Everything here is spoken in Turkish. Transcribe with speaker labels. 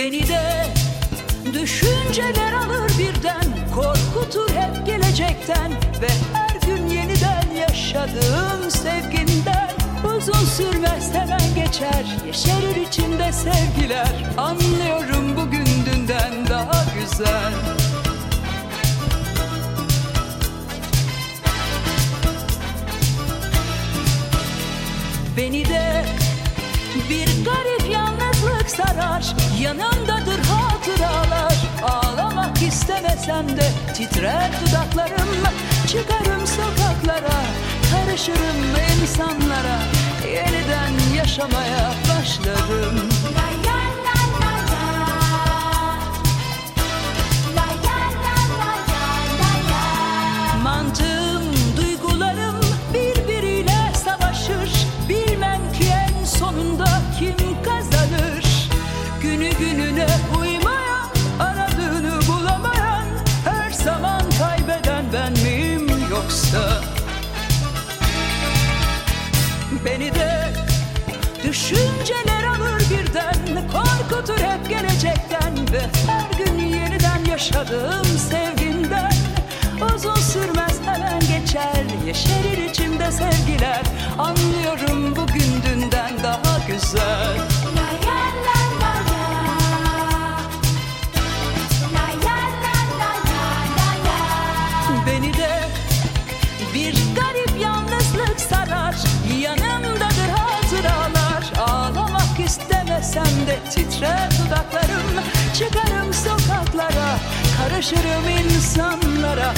Speaker 1: beni de. Düşünceler alır birden Korkutur hep gelecekten. Ve her gün yeniden yaşadığım sevginden Uzun sürmez hemen geçer Yeşerir içimde sevgiler. Anlıyorum bugün dünden daha güzel. Beni de bir garip sarar. Yanımdadır hatıralar. Ağlamak istemesem de titrer dudaklarım Çıkarım sokaklara Karışırım insanlara. Yeniden yaşamaya Uymayan, aradığını bulamayan Her zaman kaybeden ben miyim yoksa? Beni de düşünceler alır birden Korkutur hep gelecekten Ve her gün yeniden yaşadığım sevginden. Uzun sürmez hemen geçer Yeşerir içimde sevgiler Anlıyorum Beni de. Bir garip yalnızlık sarar Yanımdadır hatıralar. Ağlamak istemesem de titrer dudaklarım. Çıkarım sokaklara Karışırım insanlara